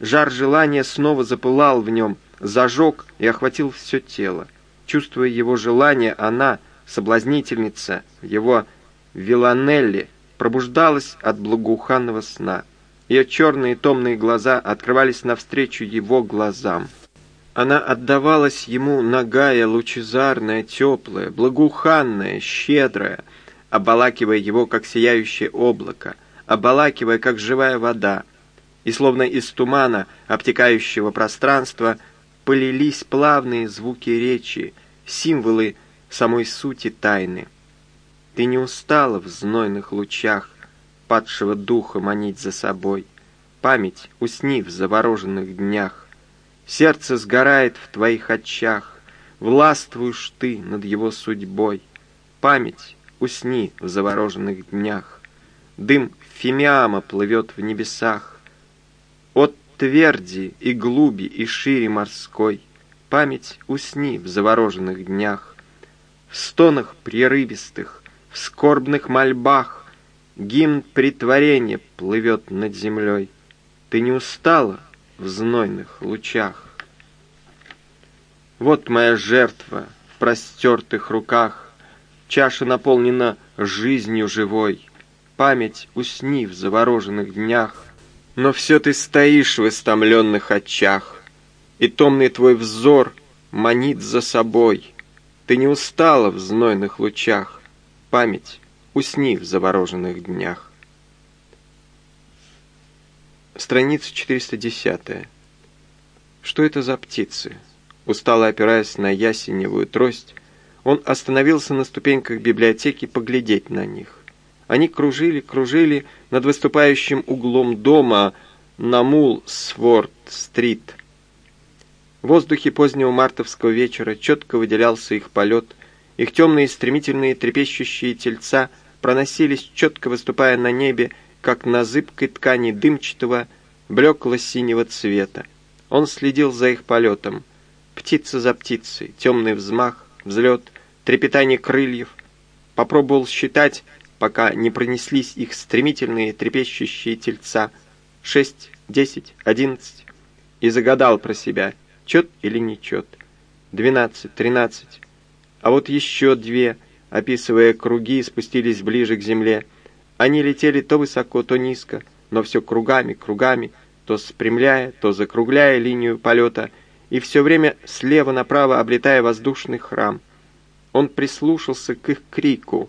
Жар желания снова запылал в нем, зажег и охватил все тело. Чувствуя его желание, она, соблазнительница, его Виланелли, пробуждалась от благоуханного сна. Ее черные томные глаза открывались навстречу его глазам. Она отдавалась ему нагая, лучезарная, теплая, благоуханная, щедрая, обалакивая его, как сияющее облако, обалакивая, как живая вода. И словно из тумана, обтекающего пространства, полились плавные звуки речи, символы самой сути тайны. Ты не устала в знойных лучах падшего духа манить за собой. Память, усни в завороженных днях. Сердце сгорает в твоих очах, Властвуешь ты над его судьбой. Память, усни в завороженных днях. Дым фимиама плывет в небесах. От тверди и глуби и шире морской. Память, усни в завороженных днях. В стонах прерывистых, в скорбных мольбах Гимн притворения плывет над землей. Ты не устала, в знойных лучах. Вот моя жертва в простертых руках, Чаша наполнена жизнью живой, Память усни в завороженных днях, Но все ты стоишь в истомленных очах, И томный твой взор манит за собой. Ты не устала в знойных лучах, Память усни в завороженных днях. Страница 410. Что это за птицы? Устало опираясь на ясеневую трость, он остановился на ступеньках библиотеки поглядеть на них. Они кружили, кружили над выступающим углом дома на Мул-Сворд-стрит. В воздухе позднего мартовского вечера четко выделялся их полет, их темные стремительные трепещущие тельца проносились, четко выступая на небе, как на зыбкой ткани дымчатого, блекло-синего цвета. Он следил за их полетом. Птица за птицей, темный взмах, взлет, трепетание крыльев. Попробовал считать, пока не пронеслись их стремительные трепещущие тельца. Шесть, десять, одиннадцать. И загадал про себя, чет или не чет. Двенадцать, тринадцать. А вот еще две, описывая круги, спустились ближе к земле — они летели то высоко, то низко, но все кругами, кругами, то спрямляя, то закругляя линию полета, и все время слева направо облетая воздушный храм. Он прислушался к их крику,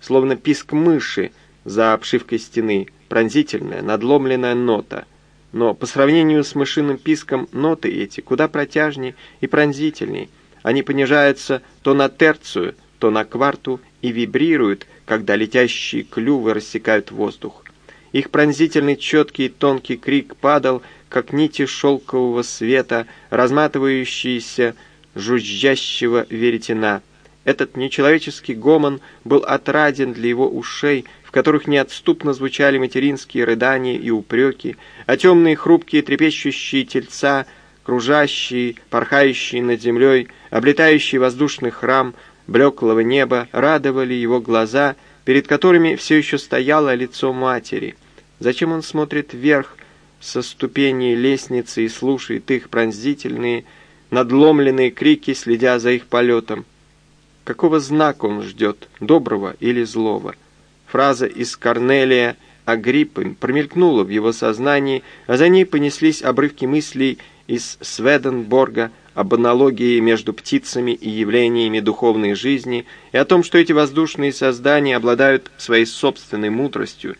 словно писк мыши за обшивкой стены, пронзительная, надломленная нота. Но по сравнению с мышиным писком ноты эти куда протяжнее и пронзительнее. Они понижаются то на терцию, то на кварту и вибрируют, когда летящие клювы рассекают воздух. Их пронзительный четкий тонкий крик падал, как нити шелкового света, разматывающиеся жужжащего веретена. Этот нечеловеческий гомон был отраден для его ушей, в которых неотступно звучали материнские рыдания и упреки, а темные хрупкие трепещущие тельца, кружащие, порхающие над землей, облетающий воздушный храм, блеклого неба радовали его глаза, перед которыми все еще стояло лицо матери. Зачем он смотрит вверх со ступеней лестницы и слушает их пронзительные, надломленные крики, следя за их полетом? Какого знака он ждет, доброго или злого? Фраза из Корнелия Агриппы промелькнула в его сознании, а за ней понеслись обрывки мыслей из Сведенборга об аналогии между птицами и явлениями духовной жизни и о том, что эти воздушные создания обладают своей собственной мудростью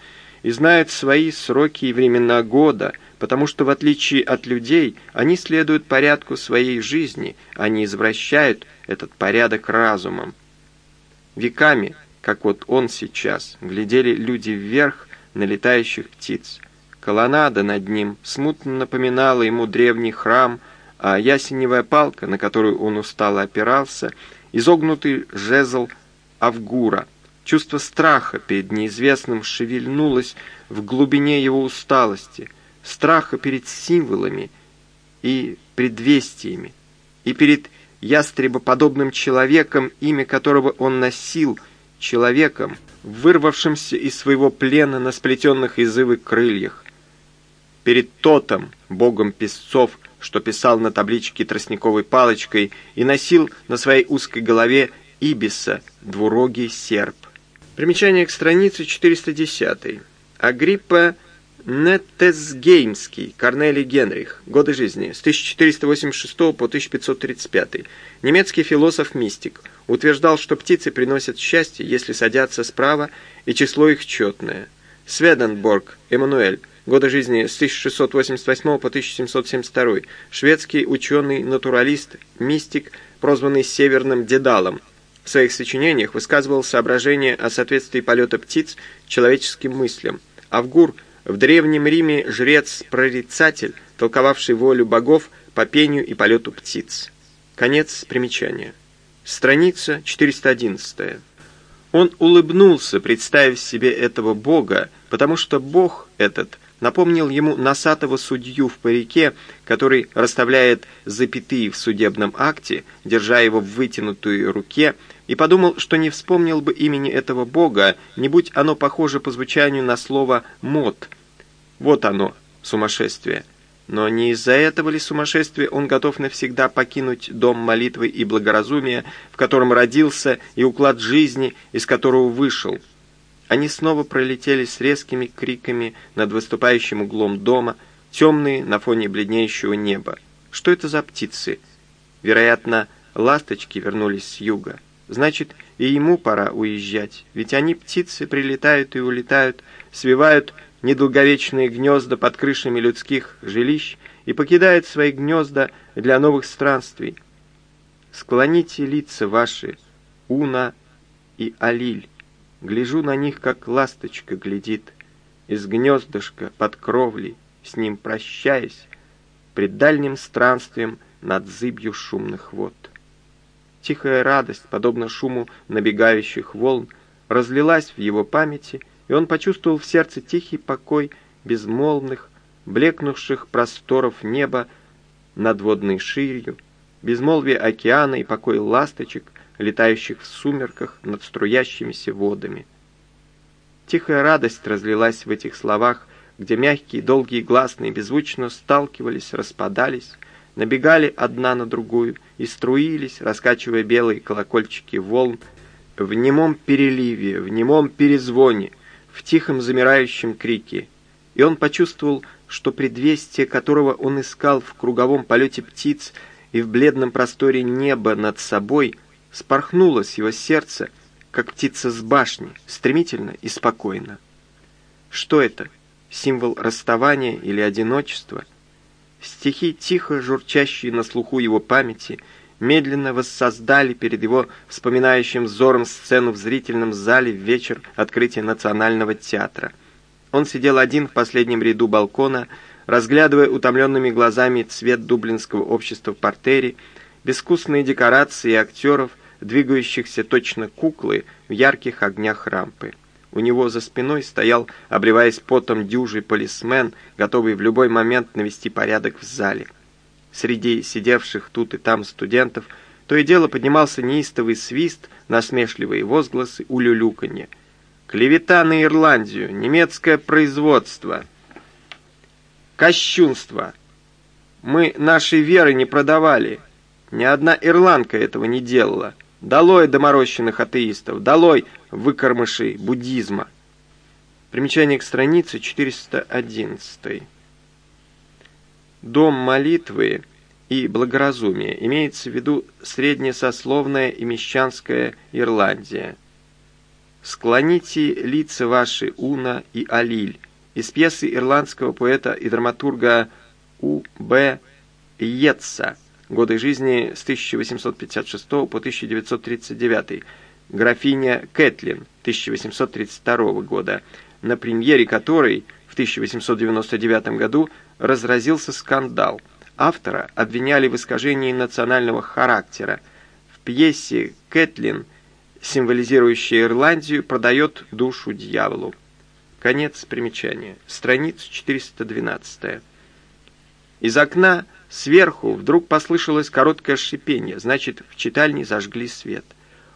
и знают свои сроки и времена года, потому что, в отличие от людей, они следуют порядку своей жизни, а не извращают этот порядок разумом. Веками, как вот он сейчас, глядели люди вверх на летающих птиц. Колоннада над ним смутно напоминала ему древний храм – а ясеневая палка, на которую он устало опирался, изогнутый жезл Авгура. Чувство страха перед неизвестным шевельнулось в глубине его усталости, страха перед символами и предвестиями, и перед ястребоподобным человеком, имя которого он носил, человеком, вырвавшимся из своего плена на сплетенных из ивы крыльях. перед Тотом, богом песцов, что писал на табличке тростниковой палочкой и носил на своей узкой голове ибиса, двурогий серп. Примечание к странице 410. Агриппа Нетесгеймский, Корнелий Генрих. Годы жизни с 1486 по 1535. Немецкий философ-мистик. Утверждал, что птицы приносят счастье, если садятся справа, и число их четное. Сведенборг, Эммануэль. Годы жизни с 1688 по 1772. Шведский ученый-натуралист, мистик, прозванный Северным Дедалом. В своих сочинениях высказывал соображения о соответствии полета птиц человеческим мыслям. Авгур в Древнем Риме жрец-прорицатель, толковавший волю богов по пению и полету птиц. Конец примечания. Страница 411. Он улыбнулся, представив себе этого бога, потому что бог этот напомнил ему носатого судью в парике, который расставляет запятые в судебном акте, держа его в вытянутой руке, и подумал, что не вспомнил бы имени этого бога, не будь оно похоже по звучанию на слово «мод». Вот оно, сумасшествие. Но не из-за этого ли сумасшествия он готов навсегда покинуть дом молитвы и благоразумия, в котором родился, и уклад жизни, из которого вышел? Они снова пролетели с резкими криками над выступающим углом дома, темные на фоне бледнеющего неба. Что это за птицы? Вероятно, ласточки вернулись с юга. Значит, и ему пора уезжать, ведь они, птицы, прилетают и улетают, свивают недолговечные гнезда под крышами людских жилищ и покидают свои гнезда для новых странствий. Склоните лица ваши, Уна и Алиль, гляжу на них, как ласточка глядит, из гнездышка под кровлей, с ним прощаясь, пред дальним странствием над зыбью шумных вод. Тихая радость, подобно шуму набегающих волн, разлилась в его памяти, и он почувствовал в сердце тихий покой безмолвных, блекнувших просторов неба над водной ширью, безмолвие океана и покой ласточек, летающих в сумерках над струящимися водами. Тихая радость разлилась в этих словах, где мягкие, долгие гласные беззвучно сталкивались, распадались, набегали одна на другую и струились, раскачивая белые колокольчики волн, в немом переливе, в немом перезвоне, в тихом замирающем крике. И он почувствовал, что предвестие, которого он искал в круговом полете птиц и в бледном просторе неба над собой, спорхнуло с его сердца, как птица с башни, стремительно и спокойно. Что это? Символ расставания или одиночества – Стихи, тихо журчащие на слуху его памяти, медленно воссоздали перед его вспоминающим взором сцену в зрительном зале в вечер открытия Национального театра. Он сидел один в последнем ряду балкона, разглядывая утомленными глазами цвет дублинского общества в портере, безвкусные декорации и актеров, двигающихся точно куклы в ярких огнях рампы. У него за спиной стоял, обливаясь потом дюжий полисмен, готовый в любой момент навести порядок в зале. Среди сидевших тут и там студентов то и дело поднимался неистовый свист, насмешливые возгласы, улюлюканье. «Клевета на Ирландию! Немецкое производство!» «Кощунство! Мы нашей веры не продавали! Ни одна ирландка этого не делала!» Долой доморощенных атеистов, долой выкормышей буддизма. Примечание к странице 411. Дом молитвы и благоразумия имеется в виду среднесословная и мещанская Ирландия. «Склоните лица ваши, Уна и Алиль» из пьесы ирландского поэта и драматурга У. Б. Йетса годы жизни с 1856 по 1939, графиня Кэтлин 1832 года, на премьере которой в 1899 году разразился скандал. Автора обвиняли в искажении национального характера. В пьесе Кэтлин, символизирующая Ирландию, продает душу дьяволу. Конец примечания. Страница 412. Из окна Сверху вдруг послышалось короткое шипение, значит, в читальне зажгли свет.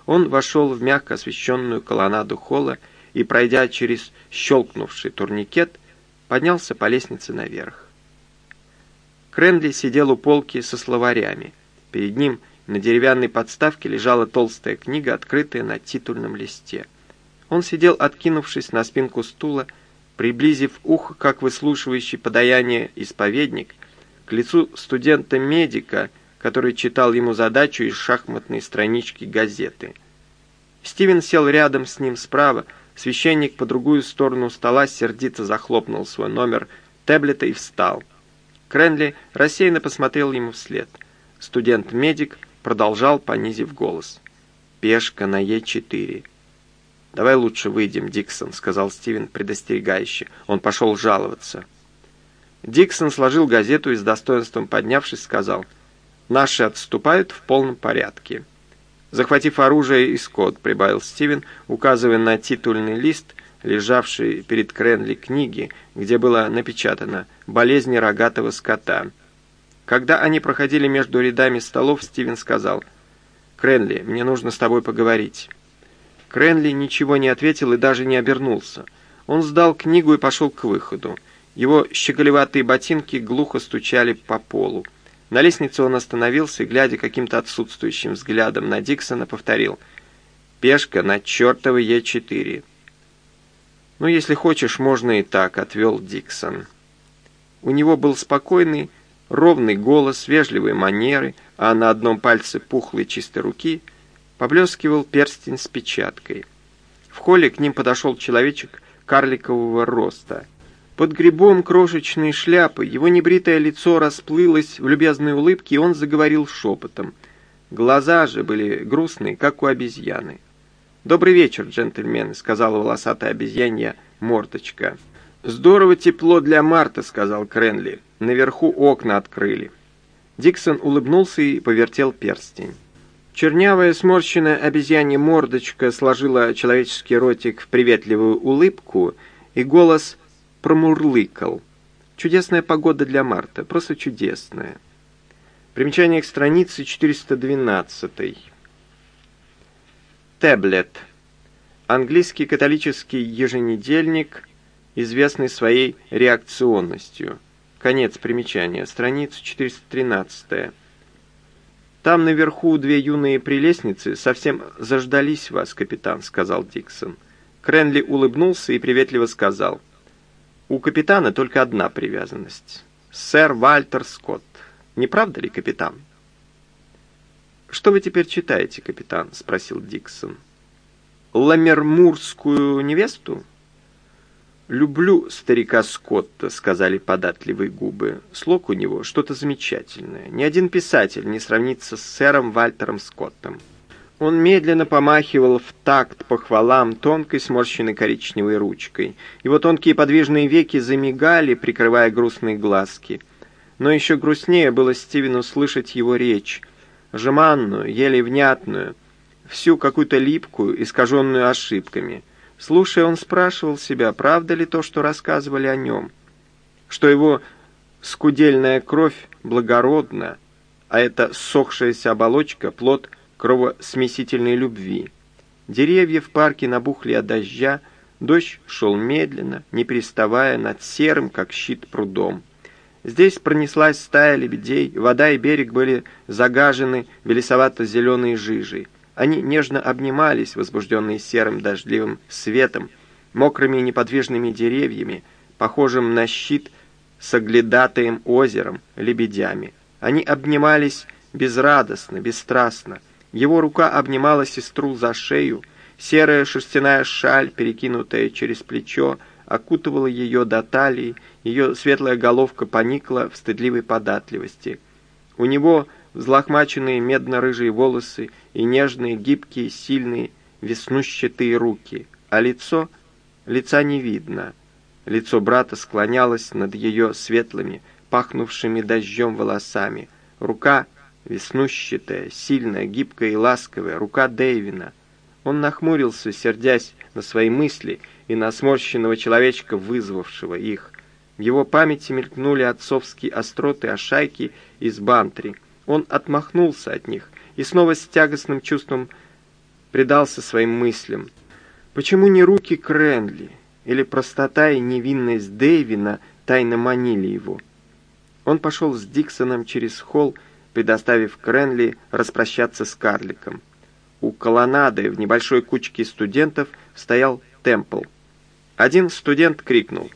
Он вошел в мягко освещенную колоннаду холла и, пройдя через щелкнувший турникет, поднялся по лестнице наверх. Кренли сидел у полки со словарями. Перед ним на деревянной подставке лежала толстая книга, открытая на титульном листе. Он сидел, откинувшись на спинку стула, приблизив ухо, как выслушивающий подаяние исповедник, к лицу студента-медика, который читал ему задачу из шахматной странички газеты. Стивен сел рядом с ним справа, священник по другую сторону стола сердито захлопнул свой номер таблета и встал. Кренли рассеянно посмотрел ему вслед. Студент-медик продолжал, понизив голос. «Пешка на Е4». «Давай лучше выйдем, Диксон», — сказал Стивен предостерегающе. Он пошел жаловаться. Диксон сложил газету и с достоинством поднявшись сказал, «Наши отступают в полном порядке». Захватив оружие и скот, прибавил Стивен, указывая на титульный лист, лежавший перед Кренли книги, где было напечатано «Болезни рогатого скота». Когда они проходили между рядами столов, Стивен сказал, «Кренли, мне нужно с тобой поговорить». Кренли ничего не ответил и даже не обернулся. Он сдал книгу и пошел к выходу. Его щеголеватые ботинки глухо стучали по полу. На лестнице он остановился и, глядя каким-то отсутствующим взглядом на Диксона, повторил «Пешка на чертовой Е4». «Ну, если хочешь, можно и так», — отвел Диксон. У него был спокойный, ровный голос, вежливые манеры, а на одном пальце пухлой чистой руки поблескивал перстень с печаткой. В холле к ним подошел человечек карликового роста. Под грибом крошечной шляпы его небритое лицо расплылось в любезной улыбке, и он заговорил шепотом. Глаза же были грустные, как у обезьяны. «Добрый вечер, джентльмены», — сказала волосатая обезьянья мордочка. «Здорово тепло для марта», — сказал Кренли. «Наверху окна открыли». Диксон улыбнулся и повертел перстень. Чернявая сморщенная обезьянья мордочка сложила человеческий ротик в приветливую улыбку, и голос промурлыкал. Чудесная погода для марта, просто чудесная. Примечание к странице 412. Таблет. Английский католический еженедельник, известный своей реакционностью. Конец примечания. Страница 413. «Там наверху две юные прелестницы совсем заждались вас, капитан», — сказал Диксон. Кренли улыбнулся и приветливо сказал. «У капитана только одна привязанность. Сэр Вальтер Скотт. Не правда ли, капитан?» «Что вы теперь читаете, капитан?» — спросил Диксон. «Ламермурскую невесту?» «Люблю старика Скотта», — сказали податливые губы. Слог у него что-то замечательное. Ни один писатель не сравнится с сэром Вальтером Скоттом. Он медленно помахивал в такт похвалам тонкой сморщенной коричневой ручкой. Его тонкие подвижные веки замигали, прикрывая грустные глазки. Но еще грустнее было Стивену слышать его речь, жеманную, еле внятную, всю какую-то липкую, искаженную ошибками — Слушая, он спрашивал себя, правда ли то, что рассказывали о нем, что его скудельная кровь благородна, а эта сохшаяся оболочка — плод кровосмесительной любви. Деревья в парке набухли от дождя, дождь шел медленно, не переставая над серым, как щит, прудом. Здесь пронеслась стая лебедей, вода и берег были загажены белесовато-зеленой жижей. Они нежно обнимались, возбужденные серым дождливым светом, мокрыми и неподвижными деревьями, похожим на щит с оглядатаем озером, лебедями. Они обнимались безрадостно, бесстрастно. Его рука обнимала сестру за шею, серая шерстяная шаль, перекинутая через плечо, окутывала ее до талии, ее светлая головка поникла в стыдливой податливости. У него взлохмаченные медно-рыжие волосы и нежные, гибкие, сильные, веснущатые руки, а лицо... лица не видно. Лицо брата склонялось над ее светлыми, пахнувшими дождем волосами. Рука веснущатая, сильная, гибкая и ласковая, рука Дэйвина. Он нахмурился, сердясь на свои мысли и на сморщенного человечка, вызвавшего их. В его памяти мелькнули отцовские остроты о шайке из Бантри — он отмахнулся от них и снова с тягостным чувством предался своим мыслям. Почему не руки Кренли? или простота и невинность Дэйвина тайно манили его. Он пошел с Диксоном через холл, предоставив Кренли распрощаться с карликом. У колоннады в небольшой кучке студентов стоял Темпл. Один студент крикнул.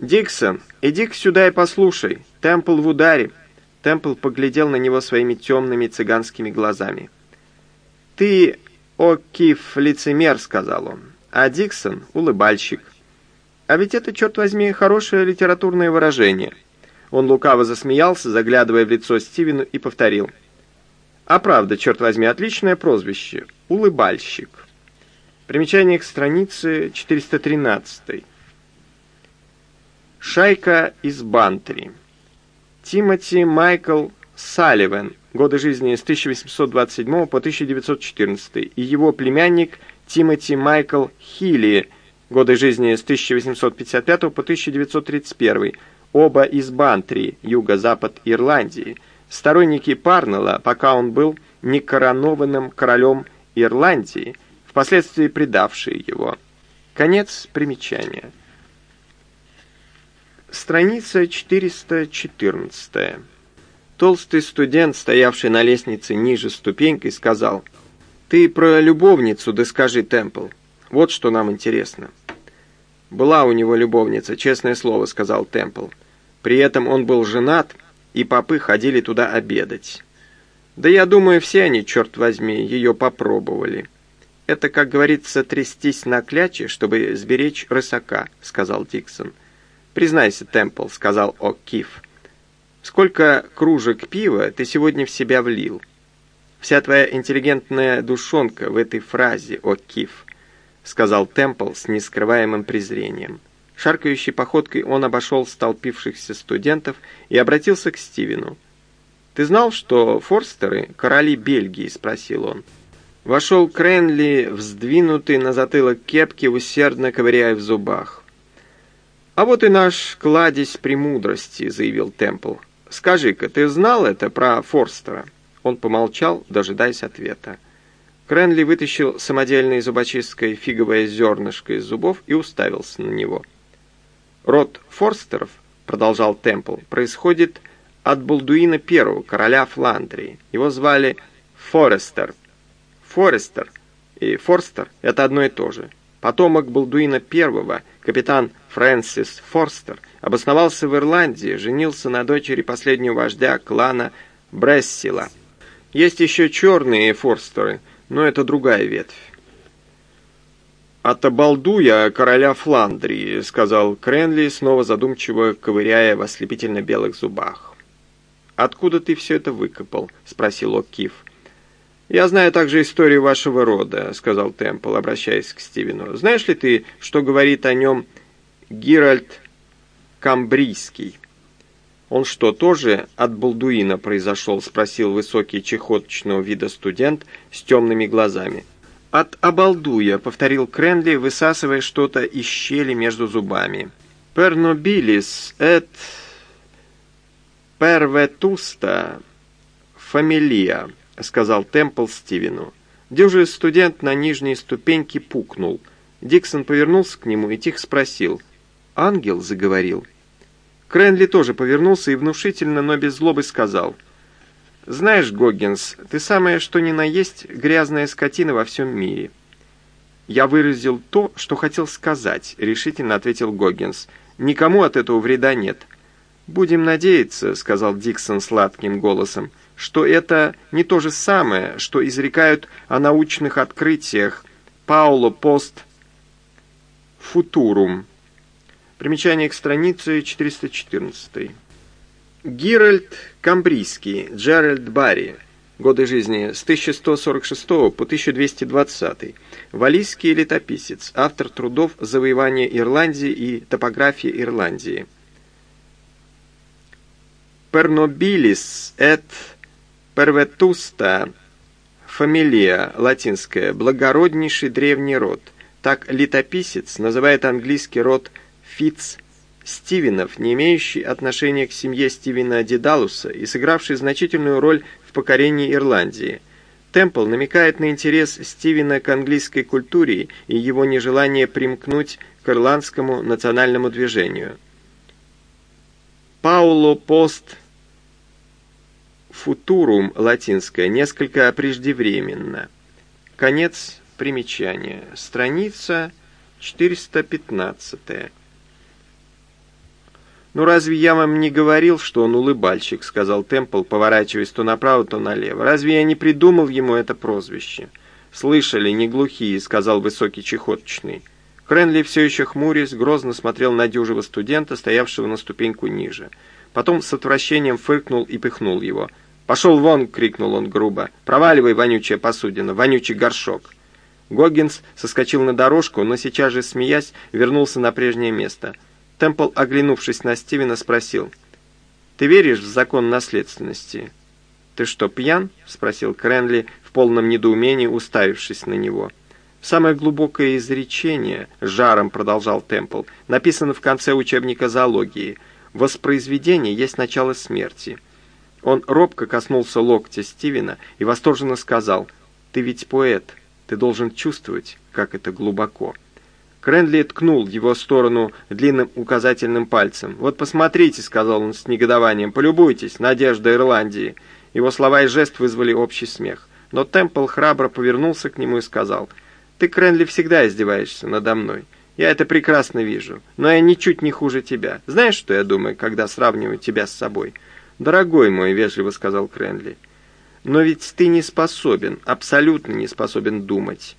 «Диксон, иди сюда и послушай. Темпл в ударе». Темпл поглядел на него своими темными цыганскими глазами. «Ты, о Киф, лицемер», — сказал он, — «а Диксон — улыбальщик». А ведь это, черт возьми, хорошее литературное выражение. Он лукаво засмеялся, заглядывая в лицо Стивену, и повторил. А правда, черт возьми, отличное прозвище. Улыбальщик. Примечание к странице 413. Шайка из Бантри. Тимоти Майкл Салливан, годы жизни с 1827 по 1914, и его племянник Тимоти Майкл Хилли, годы жизни с 1855 по 1931, оба из Бантри, юго-запад Ирландии, сторонники Парнелла, пока он был некоронованным королем Ирландии, впоследствии предавшие его. Конец примечания. Страница 414. Толстый студент, стоявший на лестнице ниже ступенькой, сказал, «Ты про любовницу да скажи, Темпл. Вот что нам интересно». «Была у него любовница, честное слово», — сказал Темпл. «При этом он был женат, и попы ходили туда обедать». «Да я думаю, все они, черт возьми, ее попробовали». «Это, как говорится, трястись на кляче, чтобы сберечь рысака», — сказал Диксон. «Признайся, Темпл», — сказал О'Кифф. «Сколько кружек пива ты сегодня в себя влил?» «Вся твоя интеллигентная душонка в этой фразе, О'Кифф», — сказал Темпл с нескрываемым презрением. Шаркающей походкой он обошел столпившихся студентов и обратился к Стивену. «Ты знал, что Форстеры — короли Бельгии?» — спросил он. Вошел Кренли, вздвинутый на затылок кепки, усердно ковыряя в зубах. «А вот и наш кладезь премудрости», — заявил Темпл. «Скажи-ка, ты знал это про Форстера?» Он помолчал, дожидаясь ответа. Кренли вытащил самодельное зубочисткое фиговое зернышко из зубов и уставился на него. «Род Форстеров», — продолжал Темпл, — «происходит от Балдуина I, короля Фландрии. Его звали Форестер. Форестер и Форстер — это одно и то же. Потомок Балдуина I, капитан Фрэнсис Форстер, обосновался в Ирландии, женился на дочери последнего вождя клана Брессила. Есть еще черные Форстеры, но это другая ветвь. «От обалдуя короля Фландрии», — сказал Кренли, снова задумчиво ковыряя в ослепительно белых зубах. «Откуда ты все это выкопал?» — спросил О'Кив. «Я знаю также историю вашего рода», — сказал Темпл, обращаясь к Стивену. «Знаешь ли ты, что говорит о нем Гиральд Камбрийский?» «Он что, тоже от Балдуина произошел?» — спросил высокий чехоточного вида студент с темными глазами. «От обалдуя», — повторил Кренли, высасывая что-то из щели между зубами. «Пернобилис эт перветуста фамилия», — сказал Темпл Стивену. Дюжий студент на нижней ступеньке пукнул. Диксон повернулся к нему и тихо спросил. «Ангел заговорил». Кренли тоже повернулся и внушительно, но без злобы сказал. «Знаешь, Гоггинс, ты самое что ни на есть грязная скотина во всем мире». «Я выразил то, что хотел сказать», — решительно ответил Гоггинс. «Никому от этого вреда нет». «Будем надеяться», — сказал Диксон сладким голосом, — что это не то же самое, что изрекают о научных открытиях Пауло Пост Футурум. Примечание к странице 414. Гиральд Камбрийский, Джеральд Барри. Годы жизни с 1146 по 1220. Валийский летописец, автор трудов «Завоевание Ирландии» и «Топография Ирландии». Пернобилис et Перветуста фамилия латинская, благороднейший древний род. Так летописец называет английский род Фитц Стивенов, не имеющий отношения к семье Стивена Дедалуса и сыгравший значительную роль в покорении Ирландии. Темпл намекает на интерес Стивена к английской культуре и его нежелание примкнуть к ирландскому национальному движению. Пауло пост футурум латинское несколько преждевременно. Конец примечания. Страница 415. «Ну разве я вам не говорил, что он улыбальщик?» — сказал Темпл, поворачиваясь то направо, то налево. «Разве я не придумал ему это прозвище?» «Слышали, не глухие», — сказал высокий чехоточный. Кренли, все еще хмурясь, грозно смотрел на дюжего студента, стоявшего на ступеньку ниже. Потом с отвращением фыркнул и пихнул его. «Пошел вон!» — крикнул он грубо. «Проваливай, вонючая посудина, вонючий горшок!» Гоггинс соскочил на дорожку, но сейчас же, смеясь, вернулся на прежнее место — Темпл, оглянувшись на Стивена, спросил. «Ты веришь в закон наследственности?» «Ты что, пьян?» — спросил Кренли в полном недоумении, уставившись на него. «Самое глубокое изречение, — жаром продолжал Темпл, — написано в конце учебника зоологии. Воспроизведение есть начало смерти». Он робко коснулся локтя Стивена и восторженно сказал, «Ты ведь поэт, ты должен чувствовать, как это глубоко». Кренли ткнул его сторону длинным указательным пальцем. «Вот посмотрите», — сказал он с негодованием, — «полюбуйтесь, надежда Ирландии». Его слова и жест вызвали общий смех. Но Темпл храбро повернулся к нему и сказал, «Ты, Кренли, всегда издеваешься надо мной. Я это прекрасно вижу, но я ничуть не хуже тебя. Знаешь, что я думаю, когда сравниваю тебя с собой?» «Дорогой мой», — вежливо сказал Кренли, — «но ведь ты не способен, абсолютно не способен думать».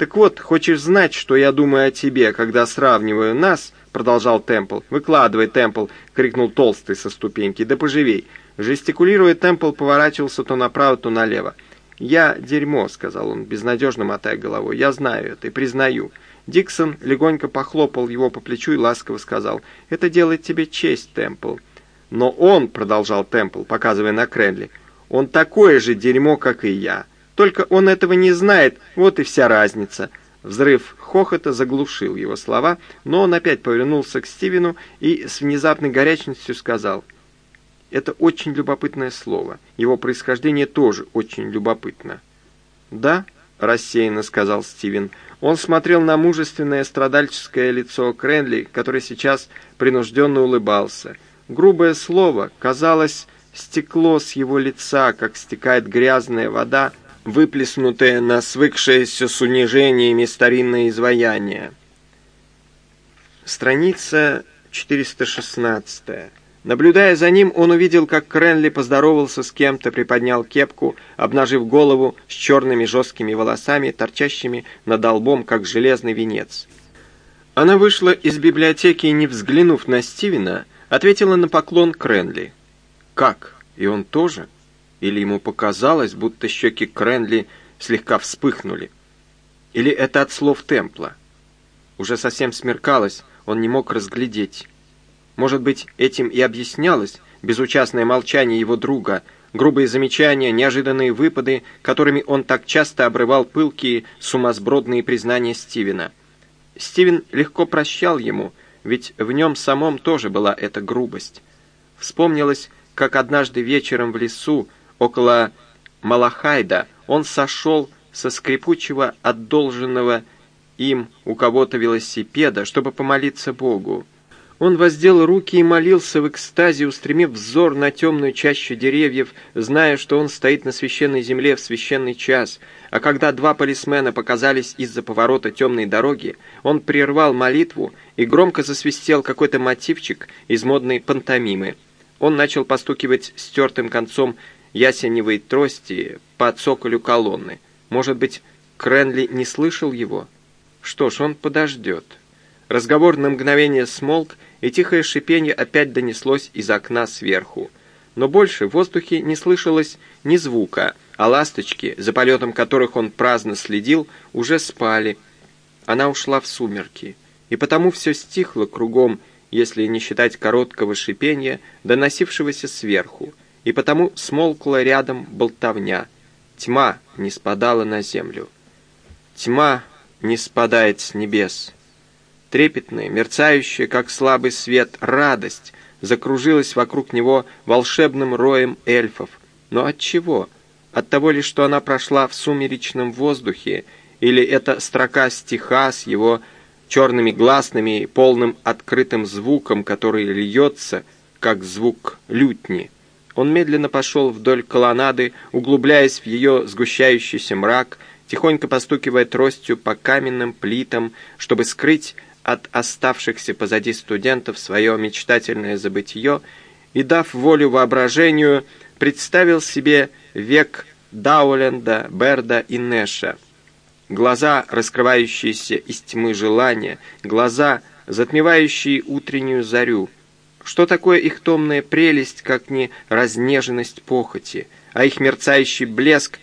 «Так вот, хочешь знать, что я думаю о тебе, когда сравниваю нас?» — продолжал Темпл. «Выкладывай, Темпл!» — крикнул Толстый со ступеньки. «Да поживей!» Жестикулируя, Темпл поворачивался то направо, то налево. «Я дерьмо», — сказал он, безнадежно мотая головой. «Я знаю это и признаю». Диксон легонько похлопал его по плечу и ласково сказал. «Это делает тебе честь, Темпл». «Но он», — продолжал Темпл, показывая на Кренли, — «он такое же дерьмо, как и я». Только он этого не знает, вот и вся разница». Взрыв хохота заглушил его слова, но он опять повернулся к Стивену и с внезапной горячностью сказал, «Это очень любопытное слово. Его происхождение тоже очень любопытно». «Да?» — рассеянно сказал Стивен. Он смотрел на мужественное страдальческое лицо Кренли, который сейчас принужденно улыбался. Грубое слово, казалось, стекло с его лица, как стекает грязная вода выплеснутое на свыкшееся с унижениями старинное изваяние. Страница 416. Наблюдая за ним, он увидел, как Кренли поздоровался с кем-то, приподнял кепку, обнажив голову с черными жесткими волосами, торчащими над лбом, как железный венец. Она вышла из библиотеки и, не взглянув на Стивена, ответила на поклон Кренли. «Как? И он тоже?» Или ему показалось, будто щеки Кренли слегка вспыхнули? Или это от слов Темпла? Уже совсем смеркалось, он не мог разглядеть. Может быть, этим и объяснялось безучастное молчание его друга, грубые замечания, неожиданные выпады, которыми он так часто обрывал пылкие, сумасбродные признания Стивена. Стивен легко прощал ему, ведь в нем самом тоже была эта грубость. Вспомнилось, как однажды вечером в лесу около Малахайда он сошел со скрипучего отдолженного им у кого-то велосипеда, чтобы помолиться Богу. Он воздел руки и молился в экстазе, устремив взор на темную чащу деревьев, зная, что он стоит на священной земле в священный час. А когда два полисмена показались из-за поворота темной дороги, он прервал молитву и громко засвистел какой-то мотивчик из модной пантомимы. Он начал постукивать стертым концом ясеневой трости по цоколю колонны. Может быть, Кренли не слышал его? Что ж, он подождет. Разговор на мгновение смолк, и тихое шипение опять донеслось из окна сверху. Но больше в воздухе не слышалось ни звука, а ласточки, за полетом которых он праздно следил, уже спали. Она ушла в сумерки, и потому все стихло кругом, если не считать короткого шипения, доносившегося сверху и потому смолкла рядом болтовня. Тьма не спадала на землю. Тьма не спадает с небес. Трепетная, мерцающая, как слабый свет, радость закружилась вокруг него волшебным роем эльфов. Но от чего? От того ли, что она прошла в сумеречном воздухе, или это строка стиха с его черными гласными и полным открытым звуком, который льется, как звук лютни. Он медленно пошел вдоль колоннады, углубляясь в ее сгущающийся мрак, тихонько постукивая тростью по каменным плитам, чтобы скрыть от оставшихся позади студентов свое мечтательное забытье и, дав волю воображению, представил себе век Дауленда, Берда и Нэша. Глаза, раскрывающиеся из тьмы желания, глаза, затмевающие утреннюю зарю. Что такое их томная прелесть, как не разнеженность похоти, а их мерцающий блеск,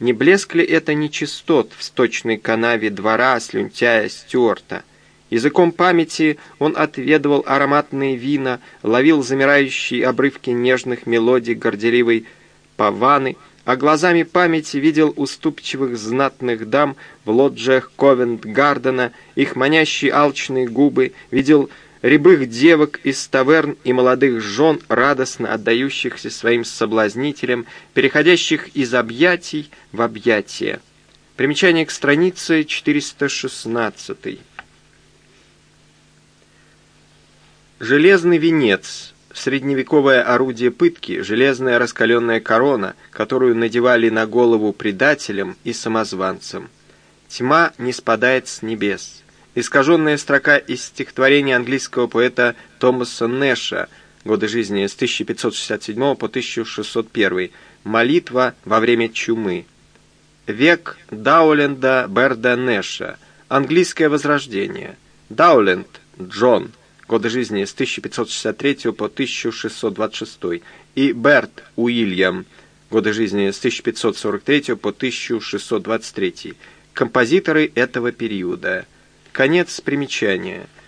не блеск ли это нечистот в сточной канаве двора слюнтяя Стюарта? Языком памяти он отведывал ароматные вина, ловил замирающие обрывки нежных мелодий горделивой паваны, а глазами памяти видел уступчивых знатных дам в лоджиях Ковент-Гардена, их манящие алчные губы, видел рябых девок из таверн и молодых жен, радостно отдающихся своим соблазнителям, переходящих из объятий в объятия. Примечание к странице 416. Железный венец — средневековое орудие пытки, железная раскаленная корона, которую надевали на голову предателям и самозванцам. Тьма не спадает с небес. Искаженная строка из стихотворения английского поэта Томаса Нэша, годы жизни с 1567 по 1601, «Молитва во время чумы». Век Дауленда Берда Нэша, английское возрождение. Дауленд, Джон, годы жизни с 1563 по 1626, и Берт Уильям, годы жизни с 1543 по 1623, композиторы этого периода. Конец примечания.